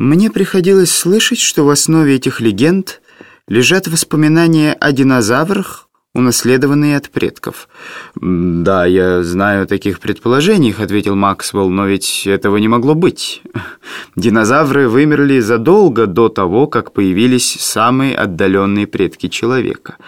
Мне приходилось слышать, что в основе этих легенд лежат воспоминания о динозаврах, унаследованные от предков. «Да, я знаю о таких предположениях», — ответил Максвелл, «но ведь этого не могло быть. Динозавры вымерли задолго до того, как появились самые отдаленные предки человека».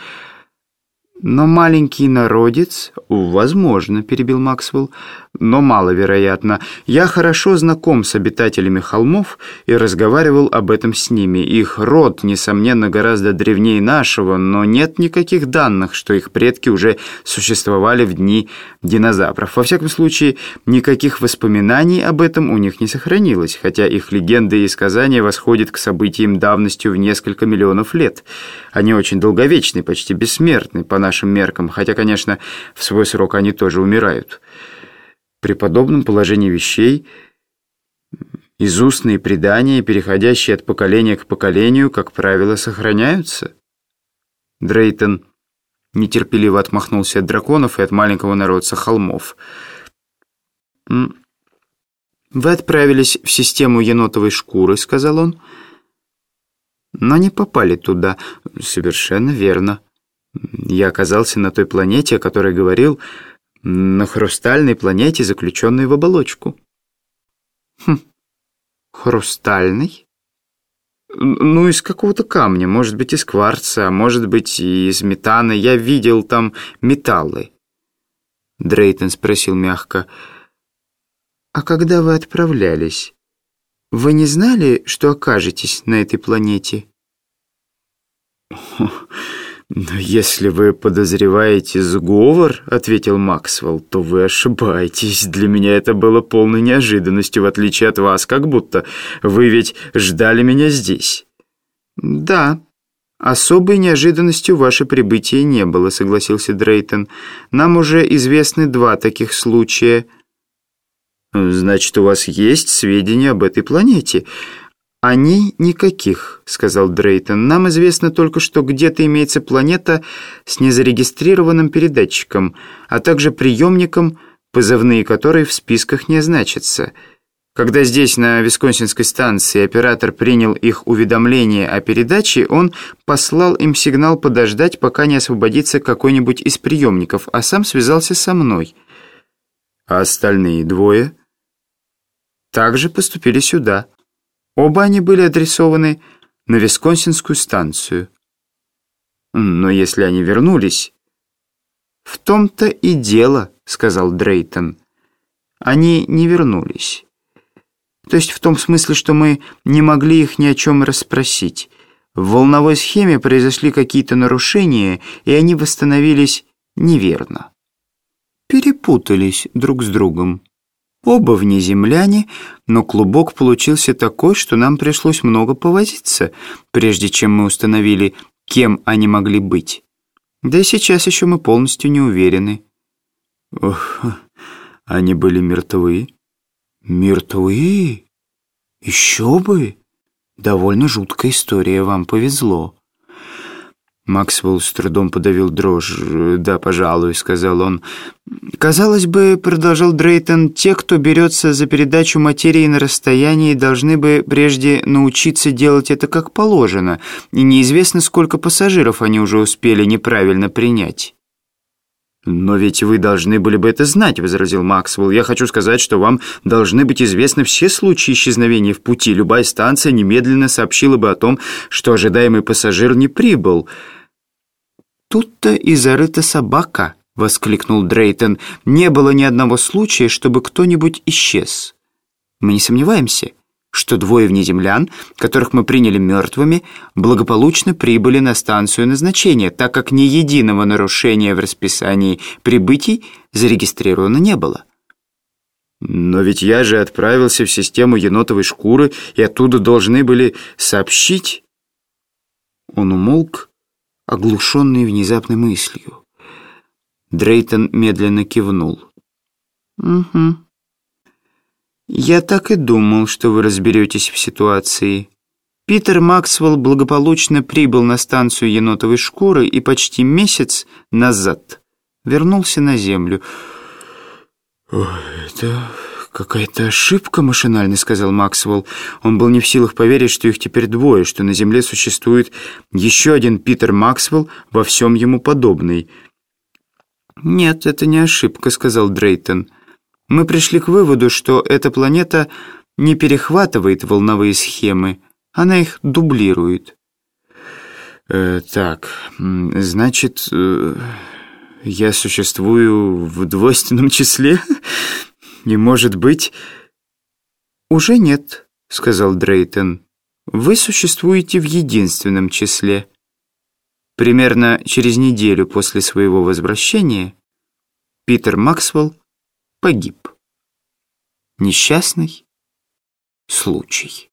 «Но маленький народец...» «Возможно», — перебил Максвелл, «но маловероятно. Я хорошо знаком с обитателями холмов и разговаривал об этом с ними. Их род, несомненно, гораздо древнее нашего, но нет никаких данных, что их предки уже существовали в дни динозавров. Во всяком случае, никаких воспоминаний об этом у них не сохранилось, хотя их легенды и сказания восходят к событиям давностью в несколько миллионов лет. Они очень долговечны, почти бессмертны, по нашему нашим меркам, хотя, конечно, в свой срок они тоже умирают. При подобном положении вещей из устные предания, переходящие от поколения к поколению, как правило, сохраняются. Дрейтон нетерпеливо отмахнулся от драконов и от маленького народца холмов. «Вы отправились в систему енотовой шкуры», — сказал он, — «но не попали туда. Совершенно верно». Я оказался на той планете, о которой говорил, на хрустальной планете, заключенной в оболочку. Хм, хрустальный? Ну, из какого-то камня, может быть, из кварца, а может быть, и из метана. Я видел там металлы. Дрейтон спросил мягко. «А когда вы отправлялись, вы не знали, что окажетесь на этой планете?» «Но если вы подозреваете сговор, — ответил Максвелл, — то вы ошибаетесь. Для меня это было полной неожиданностью, в отличие от вас, как будто вы ведь ждали меня здесь». «Да, особой неожиданностью ваше прибытие не было», — согласился Дрейтон. «Нам уже известны два таких случая». «Значит, у вас есть сведения об этой планете?» «Они никаких», — сказал Дрейтон. «Нам известно только, что где-то имеется планета с незарегистрированным передатчиком, а также приемником, позывные которой в списках не значатся. Когда здесь, на Висконсинской станции, оператор принял их уведомление о передаче, он послал им сигнал подождать, пока не освободится какой-нибудь из приемников, а сам связался со мной. А остальные двое также поступили сюда». Оба они были адресованы на Висконсинскую станцию. Но если они вернулись... «В том-то и дело», — сказал Дрейтон. «Они не вернулись. То есть в том смысле, что мы не могли их ни о чем расспросить. В волновой схеме произошли какие-то нарушения, и они восстановились неверно. Перепутались друг с другом. Оба внеземляне, но клубок получился такой, что нам пришлось много повозиться, прежде чем мы установили, кем они могли быть. Да и сейчас еще мы полностью не уверены. Ох, они были мертвы. Мертвы? Еще бы! Довольно жуткая история, вам повезло. Максвелл с трудом подавил дрожь. «Да, пожалуй», — сказал он. «Казалось бы, — продолжал Дрейтон, — те, кто берется за передачу материи на расстоянии, должны бы прежде научиться делать это как положено, и неизвестно, сколько пассажиров они уже успели неправильно принять». «Но ведь вы должны были бы это знать», — возразил Максвелл. «Я хочу сказать, что вам должны быть известны все случаи исчезновения в пути. Любая станция немедленно сообщила бы о том, что ожидаемый пассажир не прибыл». «Тут-то и зарыта собака», — воскликнул Дрейтон. «Не было ни одного случая, чтобы кто-нибудь исчез. Мы не сомневаемся» что двое внеземлян, которых мы приняли мертвыми, благополучно прибыли на станцию назначения, так как ни единого нарушения в расписании прибытий зарегистрировано не было. Но ведь я же отправился в систему енотовой шкуры, и оттуда должны были сообщить. Он умолк, оглушенный внезапной мыслью. Дрейтон медленно кивнул. «Угу», «Я так и думал, что вы разберетесь в ситуации». Питер Максвелл благополучно прибыл на станцию енотовой шкуры и почти месяц назад вернулся на Землю. «Это «Какая-то ошибка», — машинально сказал Максвелл. Он был не в силах поверить, что их теперь двое, что на Земле существует еще один Питер Максвелл, во всем ему подобный. «Нет, это не ошибка», — сказал Дрейтон. «Мы пришли к выводу, что эта планета не перехватывает волновые схемы, она их дублирует». Э, «Так, значит, э, я существую в двойственном числе?» Не может быть...» «Уже нет», — сказал Дрейтон. «Вы существуете в единственном числе». Примерно через неделю после своего возвращения Питер Максвелл погиб. Несчастный случай.